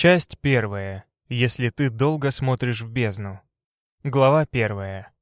Часть первая. Если ты долго смотришь в бездну. Глава первая.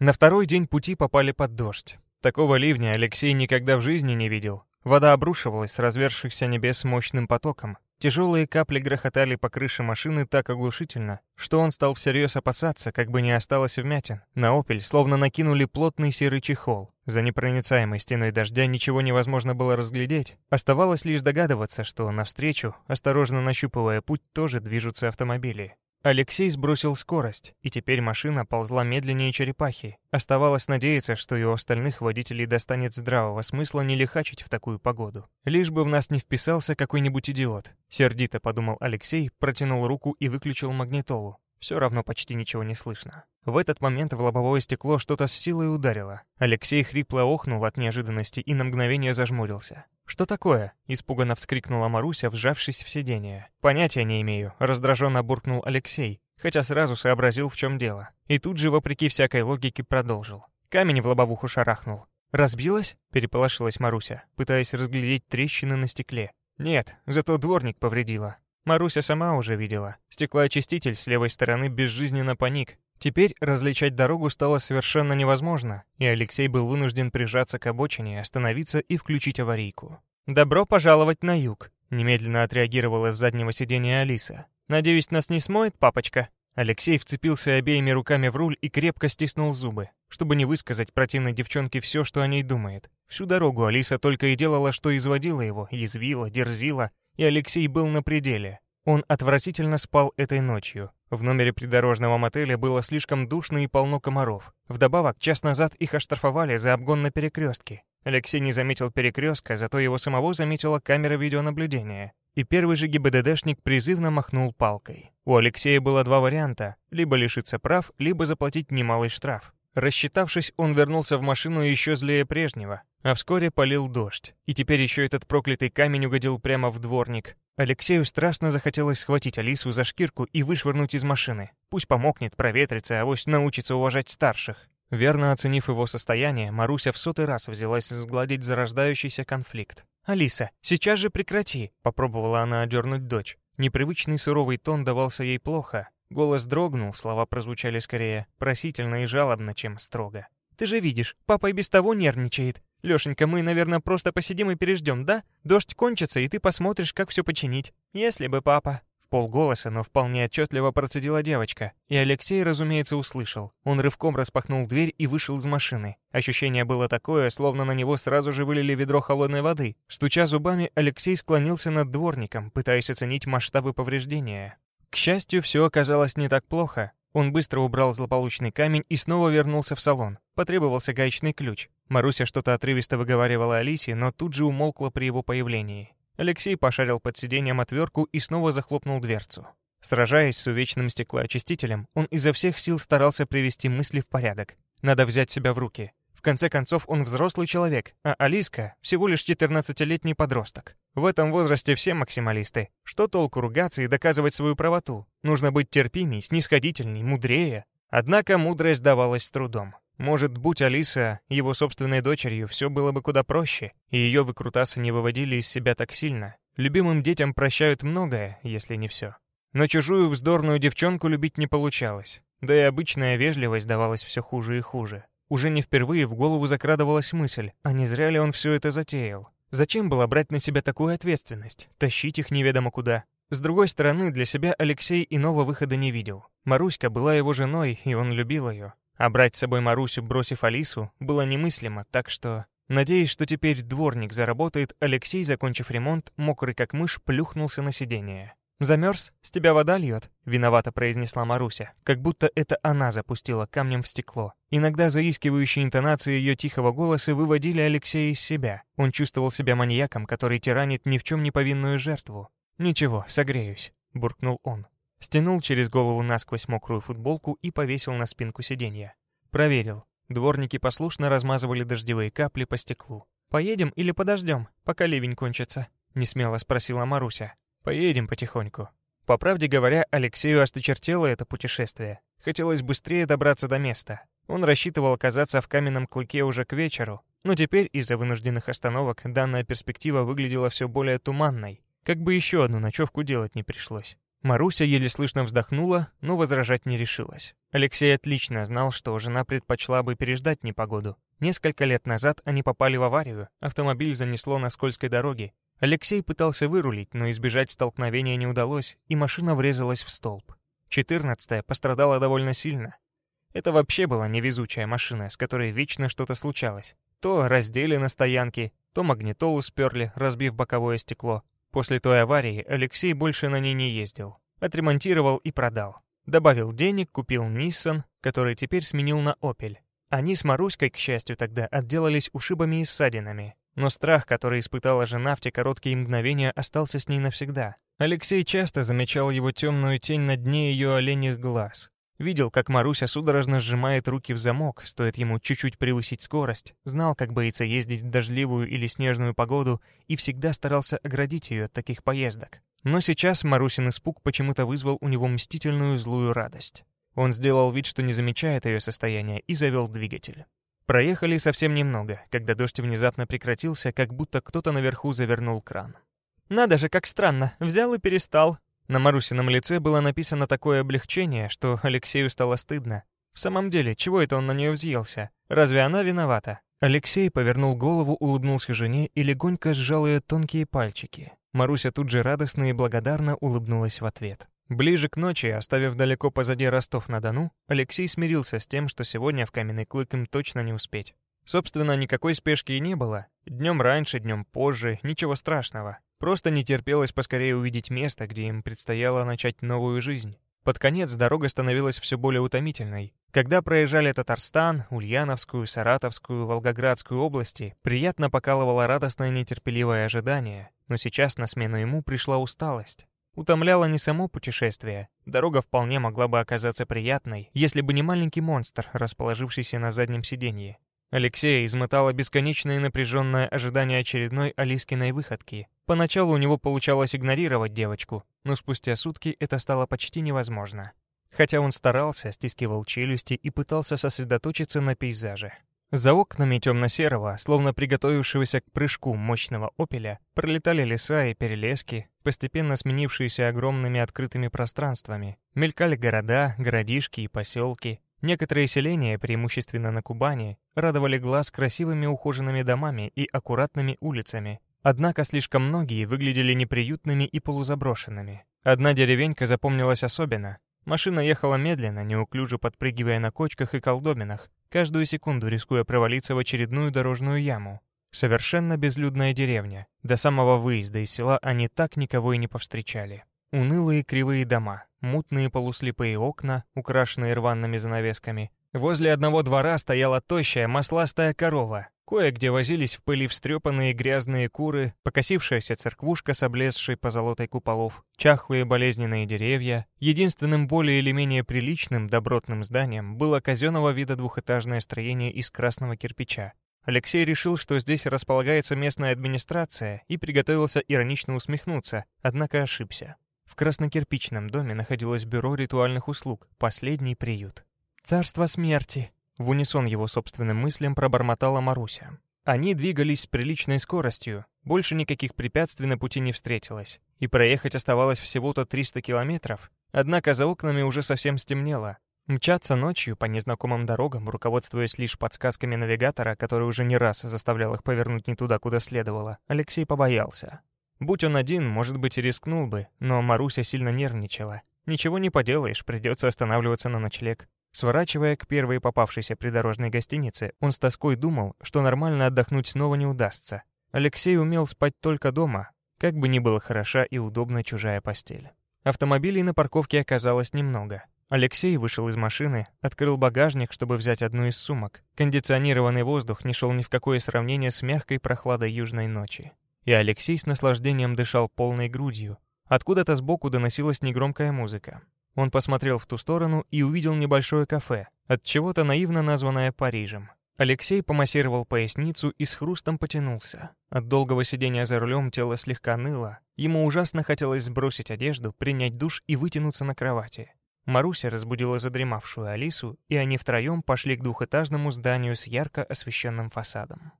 На второй день пути попали под дождь. Такого ливня Алексей никогда в жизни не видел. Вода обрушивалась с развершихся небес мощным потоком. Тяжелые капли грохотали по крыше машины так оглушительно, что он стал всерьез опасаться, как бы не осталось вмятин. На «Опель» словно накинули плотный серый чехол. За непроницаемой стеной дождя ничего невозможно было разглядеть. Оставалось лишь догадываться, что навстречу, осторожно нащупывая путь, тоже движутся автомобили. Алексей сбросил скорость, и теперь машина ползла медленнее черепахи. Оставалось надеяться, что и у остальных водителей достанет здравого смысла не лихачить в такую погоду. Лишь бы в нас не вписался какой-нибудь идиот. Сердито подумал Алексей, протянул руку и выключил магнитолу. Все равно почти ничего не слышно. В этот момент в лобовое стекло что-то с силой ударило. Алексей хрипло охнул от неожиданности и на мгновение зажмурился. «Что такое?» — испуганно вскрикнула Маруся, вжавшись в сиденье. «Понятия не имею», — раздраженно буркнул Алексей, хотя сразу сообразил, в чем дело. И тут же, вопреки всякой логике, продолжил. Камень в лобовуху шарахнул. «Разбилась?» — переполошилась Маруся, пытаясь разглядеть трещины на стекле. «Нет, зато дворник повредила. Маруся сама уже видела. Стеклоочиститель с левой стороны безжизненно паник. Теперь различать дорогу стало совершенно невозможно, и Алексей был вынужден прижаться к обочине, остановиться и включить аварийку. «Добро пожаловать на юг», — немедленно отреагировала с заднего сиденья Алиса. «Надеюсь, нас не смоет, папочка?» Алексей вцепился обеими руками в руль и крепко стиснул зубы, чтобы не высказать противной девчонке все, что о ней думает. Всю дорогу Алиса только и делала, что изводила его, язвила, дерзила, и Алексей был на пределе. Он отвратительно спал этой ночью. В номере придорожного мотеля было слишком душно и полно комаров. Вдобавок, час назад их оштрафовали за обгон на перекрестке. Алексей не заметил перекрестка, зато его самого заметила камера видеонаблюдения. И первый же ГИБДДшник призывно махнул палкой. У Алексея было два варианта — либо лишиться прав, либо заплатить немалый штраф. Рассчитавшись, он вернулся в машину еще злее прежнего, а вскоре полил дождь. И теперь еще этот проклятый камень угодил прямо в дворник. Алексею страстно захотелось схватить Алису за шкирку и вышвырнуть из машины. Пусть помокнет, проветрится, авось научится уважать старших. Верно оценив его состояние, Маруся в сотый раз взялась сгладить зарождающийся конфликт. «Алиса, сейчас же прекрати!» — попробовала она одернуть дочь. Непривычный суровый тон давался ей плохо, Голос дрогнул, слова прозвучали скорее просительно и жалобно, чем строго. «Ты же видишь, папа и без того нервничает. Лешенька, мы, наверное, просто посидим и переждем, да? Дождь кончится, и ты посмотришь, как все починить. Если бы папа...» В полголоса, но вполне отчетливо процедила девочка. И Алексей, разумеется, услышал. Он рывком распахнул дверь и вышел из машины. Ощущение было такое, словно на него сразу же вылили ведро холодной воды. Стуча зубами, Алексей склонился над дворником, пытаясь оценить масштабы повреждения. К счастью, все оказалось не так плохо. Он быстро убрал злополучный камень и снова вернулся в салон. Потребовался гаечный ключ. Маруся что-то отрывисто выговаривала Алисе, но тут же умолкла при его появлении. Алексей пошарил под сиденьем отвертку и снова захлопнул дверцу. Сражаясь с увечным стеклоочистителем, он изо всех сил старался привести мысли в порядок. Надо взять себя в руки. В конце концов, он взрослый человек, а Алиска — всего лишь 14-летний подросток. В этом возрасте все максималисты. Что толку ругаться и доказывать свою правоту? Нужно быть терпимей, снисходительней, мудрее. Однако мудрость давалась с трудом. Может, будь Алиса его собственной дочерью, все было бы куда проще, и ее выкрутасы не выводили из себя так сильно. Любимым детям прощают многое, если не все. Но чужую вздорную девчонку любить не получалось. Да и обычная вежливость давалась все хуже и хуже. Уже не впервые в голову закрадывалась мысль, а не зря ли он все это затеял? Зачем было брать на себя такую ответственность? Тащить их неведомо куда? С другой стороны, для себя Алексей иного выхода не видел. Маруська была его женой, и он любил ее. А брать с собой Марусю, бросив Алису, было немыслимо, так что... Надеясь, что теперь дворник заработает, Алексей, закончив ремонт, мокрый как мышь, плюхнулся на сиденье. «Замерз? С тебя вода льет?» — виновато произнесла Маруся, как будто это она запустила камнем в стекло. Иногда заискивающие интонации ее тихого голоса выводили Алексея из себя. Он чувствовал себя маньяком, который тиранит ни в чем не повинную жертву. «Ничего, согреюсь», — буркнул он. Стянул через голову насквозь мокрую футболку и повесил на спинку сиденья. Проверил. Дворники послушно размазывали дождевые капли по стеклу. «Поедем или подождем, пока ливень кончится?» — несмело спросила Маруся. Поедем потихоньку. По правде говоря, Алексею осточертело это путешествие. Хотелось быстрее добраться до места. Он рассчитывал оказаться в каменном клыке уже к вечеру, но теперь из-за вынужденных остановок данная перспектива выглядела все более туманной. Как бы еще одну ночевку делать не пришлось. Маруся еле слышно вздохнула, но возражать не решилась. Алексей отлично знал, что жена предпочла бы переждать непогоду. Несколько лет назад они попали в аварию, автомобиль занесло на скользкой дороге. Алексей пытался вырулить, но избежать столкновения не удалось, и машина врезалась в столб. Четырнадцатая пострадала довольно сильно. Это вообще была невезучая машина, с которой вечно что-то случалось. То раздели на стоянке, то магнитолу сперли, разбив боковое стекло. После той аварии Алексей больше на ней не ездил. Отремонтировал и продал. Добавил денег, купил Nissan, который теперь сменил на Opel. Они с Маруськой, к счастью, тогда отделались ушибами и ссадинами. Но страх, который испытала жена в те короткие мгновения, остался с ней навсегда. Алексей часто замечал его темную тень на дне ее оленьих глаз. Видел, как Маруся судорожно сжимает руки в замок, стоит ему чуть-чуть превысить скорость, знал, как боится ездить в дождливую или снежную погоду и всегда старался оградить ее от таких поездок. Но сейчас Марусин испуг почему-то вызвал у него мстительную злую радость. Он сделал вид, что не замечает ее состояние, и завел двигатель. Проехали совсем немного, когда дождь внезапно прекратился, как будто кто-то наверху завернул кран. «Надо же, как странно, взял и перестал», на Марусином лице было написано такое облегчение, что Алексею стало стыдно. В самом деле, чего это он на нее взъелся? Разве она виновата? Алексей повернул голову, улыбнулся жене и легонько сжал ее тонкие пальчики. Маруся тут же радостно и благодарно улыбнулась в ответ. Ближе к ночи, оставив далеко позади Ростов-на-Дону, Алексей смирился с тем, что сегодня в Каменный Клык им точно не успеть. Собственно, никакой спешки и не было. Днем раньше, днем позже, ничего страшного. Просто не терпелось поскорее увидеть место, где им предстояло начать новую жизнь. Под конец дорога становилась все более утомительной. Когда проезжали Татарстан, Ульяновскую, Саратовскую, Волгоградскую области, приятно покалывало радостное нетерпеливое ожидание, но сейчас на смену ему пришла усталость. Утомляло не само путешествие. Дорога вполне могла бы оказаться приятной, если бы не маленький монстр, расположившийся на заднем сиденье. Алексея измотало бесконечное напряженное ожидание очередной Алискиной выходки. Поначалу у него получалось игнорировать девочку, но спустя сутки это стало почти невозможно. Хотя он старался, стискивал челюсти и пытался сосредоточиться на пейзаже. За окнами темно-серого, словно приготовившегося к прыжку мощного опеля, пролетали леса и перелески, постепенно сменившиеся огромными открытыми пространствами. Мелькали города, городишки и поселки, Некоторые селения, преимущественно на Кубани, радовали глаз красивыми ухоженными домами и аккуратными улицами. Однако слишком многие выглядели неприютными и полузаброшенными. Одна деревенька запомнилась особенно. Машина ехала медленно, неуклюже подпрыгивая на кочках и колдобинах, каждую секунду рискуя провалиться в очередную дорожную яму. Совершенно безлюдная деревня. До самого выезда из села они так никого и не повстречали. Унылые кривые дома, мутные полуслепые окна, украшенные рваными занавесками. Возле одного двора стояла тощая, масластая корова. Кое-где возились в пыли встрепанные грязные куры, покосившаяся церквушка с облезшей позолотой куполов, чахлые болезненные деревья. Единственным более или менее приличным, добротным зданием было казенного вида двухэтажное строение из красного кирпича. Алексей решил, что здесь располагается местная администрация, и приготовился иронично усмехнуться, однако ошибся. В краснокирпичном доме находилось бюро ритуальных услуг, последний приют. «Царство смерти!» В унисон его собственным мыслям пробормотала Маруся. Они двигались с приличной скоростью, больше никаких препятствий на пути не встретилось, и проехать оставалось всего-то 300 километров, однако за окнами уже совсем стемнело. Мчаться ночью по незнакомым дорогам, руководствуясь лишь подсказками навигатора, который уже не раз заставлял их повернуть не туда, куда следовало, Алексей побоялся. Будь он один, может быть, и рискнул бы, но Маруся сильно нервничала. Ничего не поделаешь, придется останавливаться на ночлег. Сворачивая к первой попавшейся придорожной гостинице, он с тоской думал, что нормально отдохнуть снова не удастся. Алексей умел спать только дома, как бы ни была хороша и удобна чужая постель. Автомобилей на парковке оказалось немного. Алексей вышел из машины, открыл багажник, чтобы взять одну из сумок. Кондиционированный воздух не шел ни в какое сравнение с мягкой прохладой южной ночи и Алексей с наслаждением дышал полной грудью. Откуда-то сбоку доносилась негромкая музыка. Он посмотрел в ту сторону и увидел небольшое кафе, от чего-то наивно названное Парижем. Алексей помассировал поясницу и с хрустом потянулся. От долгого сидения за рулем тело слегка ныло. Ему ужасно хотелось сбросить одежду, принять душ и вытянуться на кровати. Маруся разбудила задремавшую Алису, и они втроем пошли к двухэтажному зданию с ярко освещенным фасадом.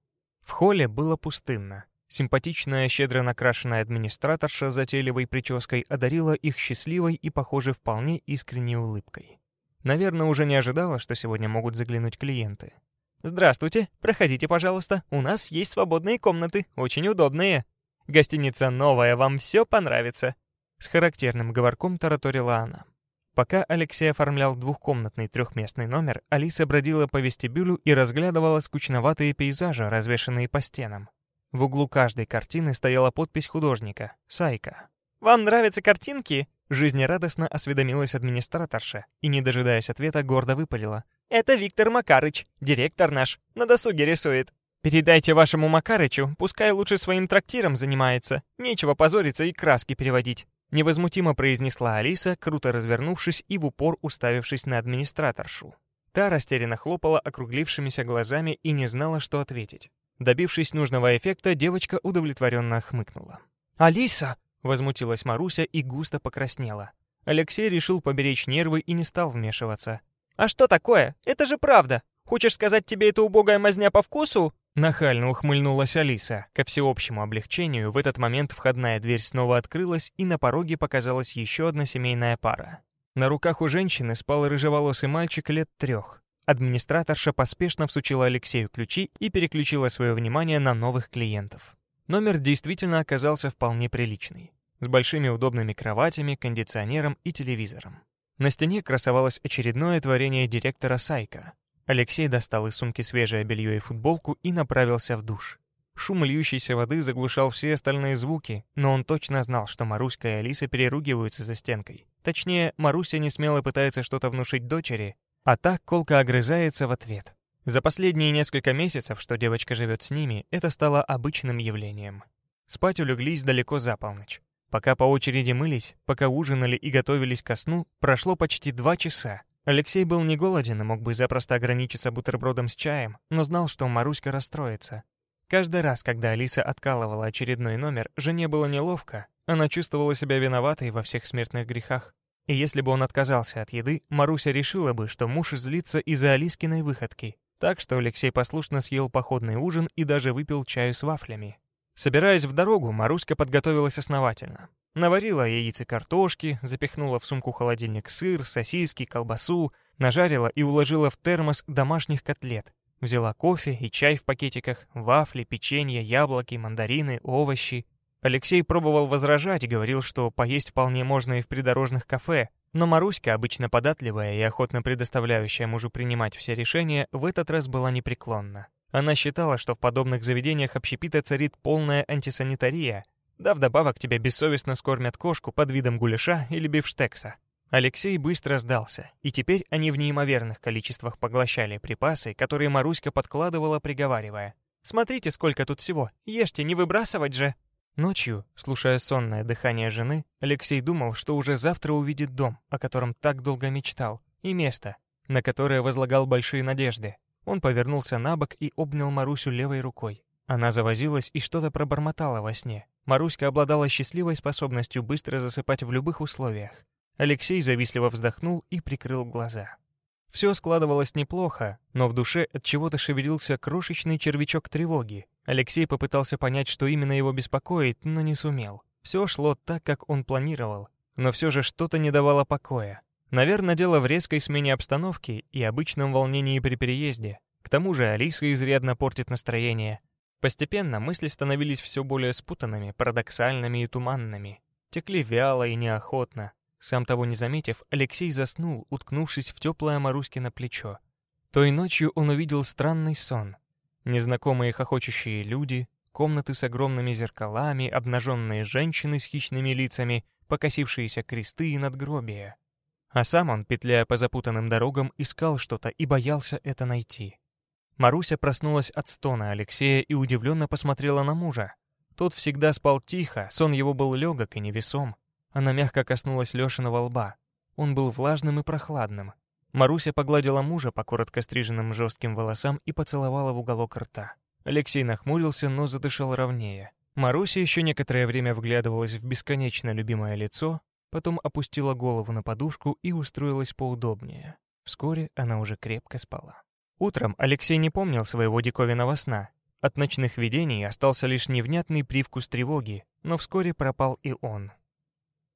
В холле было пустынно. Симпатичная, щедро накрашенная администраторша с затейливой прической одарила их счастливой и, похоже, вполне искренней улыбкой. Наверное, уже не ожидала, что сегодня могут заглянуть клиенты. «Здравствуйте, проходите, пожалуйста. У нас есть свободные комнаты, очень удобные. Гостиница новая, вам все понравится». С характерным говорком тараторила она. Пока Алексей оформлял двухкомнатный трехместный номер, Алиса бродила по вестибюлю и разглядывала скучноватые пейзажи, развешанные по стенам. В углу каждой картины стояла подпись художника — Сайка. «Вам нравятся картинки?» Жизнерадостно осведомилась администраторша и, не дожидаясь ответа, гордо выпалила. «Это Виктор Макарыч, директор наш, на досуге рисует. Передайте вашему Макарычу, пускай лучше своим трактиром занимается. Нечего позориться и краски переводить». Невозмутимо произнесла Алиса, круто развернувшись и в упор уставившись на администраторшу. Та растерянно хлопала округлившимися глазами и не знала, что ответить. Добившись нужного эффекта, девочка удовлетворенно хмыкнула. «Алиса!» — возмутилась Маруся и густо покраснела. Алексей решил поберечь нервы и не стал вмешиваться. «А что такое? Это же правда! Хочешь сказать, тебе эта убогая мазня по вкусу?» Нахально ухмыльнулась Алиса. Ко всеобщему облегчению в этот момент входная дверь снова открылась, и на пороге показалась еще одна семейная пара. На руках у женщины спал рыжеволосый мальчик лет трех. Администраторша поспешно всучила Алексею ключи и переключила свое внимание на новых клиентов. Номер действительно оказался вполне приличный, с большими удобными кроватями, кондиционером и телевизором. На стене красовалось очередное творение директора Сайка. Алексей достал из сумки свежее белье и футболку и направился в душ. Шум льющейся воды заглушал все остальные звуки, но он точно знал, что Маруська и Алиса переругиваются за стенкой. Точнее, Маруся не смело пытается что-то внушить дочери, а так колка огрызается в ответ. За последние несколько месяцев, что девочка живет с ними, это стало обычным явлением. Спать улеглись далеко за полночь. Пока по очереди мылись, пока ужинали и готовились ко сну, прошло почти два часа. Алексей был не голоден и мог бы запросто ограничиться бутербродом с чаем, но знал, что Маруська расстроится. Каждый раз, когда Алиса откалывала очередной номер, жене было неловко, она чувствовала себя виноватой во всех смертных грехах. И если бы он отказался от еды, Маруся решила бы, что муж злится из-за Алискиной выходки. Так что Алексей послушно съел походный ужин и даже выпил чаю с вафлями. Собираясь в дорогу, Маруська подготовилась основательно. Наварила яиц и картошки, запихнула в сумку холодильник сыр, сосиски, колбасу, нажарила и уложила в термос домашних котлет. Взяла кофе и чай в пакетиках, вафли, печенье, яблоки, мандарины, овощи. Алексей пробовал возражать и говорил, что поесть вполне можно и в придорожных кафе, но Маруська, обычно податливая и охотно предоставляющая мужу принимать все решения, в этот раз была непреклонна. Она считала, что в подобных заведениях общепита царит полная антисанитария, да вдобавок тебя бессовестно скормят кошку под видом гуляша или бифштекса. Алексей быстро сдался, и теперь они в неимоверных количествах поглощали припасы, которые Маруська подкладывала, приговаривая. «Смотрите, сколько тут всего! Ешьте, не выбрасывать же!» Ночью, слушая сонное дыхание жены, Алексей думал, что уже завтра увидит дом, о котором так долго мечтал, и место, на которое возлагал большие надежды. Он повернулся на бок и обнял Марусю левой рукой. Она завозилась и что-то пробормотала во сне. Маруська обладала счастливой способностью быстро засыпать в любых условиях. Алексей завистливо вздохнул и прикрыл глаза. Все складывалось неплохо, но в душе от чего-то шевелился крошечный червячок тревоги, Алексей попытался понять, что именно его беспокоит, но не сумел. Все шло так, как он планировал, но все же что-то не давало покоя. Наверное, дело в резкой смене обстановки и обычном волнении при переезде. К тому же Алиса изрядно портит настроение. Постепенно мысли становились все более спутанными, парадоксальными и туманными. Текли вяло и неохотно. Сам того не заметив, Алексей заснул, уткнувшись в теплое Маруськино плечо. Той ночью он увидел странный сон. Незнакомые хохочущие люди, комнаты с огромными зеркалами, обнаженные женщины с хищными лицами, покосившиеся кресты и надгробия. А сам он, петляя по запутанным дорогам, искал что-то и боялся это найти. Маруся проснулась от стона Алексея и удивленно посмотрела на мужа. Тот всегда спал тихо, сон его был легок и невесом. Она мягко коснулась Лешиного лба. Он был влажным и прохладным. Маруся погладила мужа по коротко стриженным жестким волосам и поцеловала в уголок рта. Алексей нахмурился, но задышал ровнее. Маруся еще некоторое время вглядывалась в бесконечно любимое лицо, потом опустила голову на подушку и устроилась поудобнее. Вскоре она уже крепко спала. Утром Алексей не помнил своего диковинного сна. От ночных видений остался лишь невнятный привкус тревоги, но вскоре пропал и он.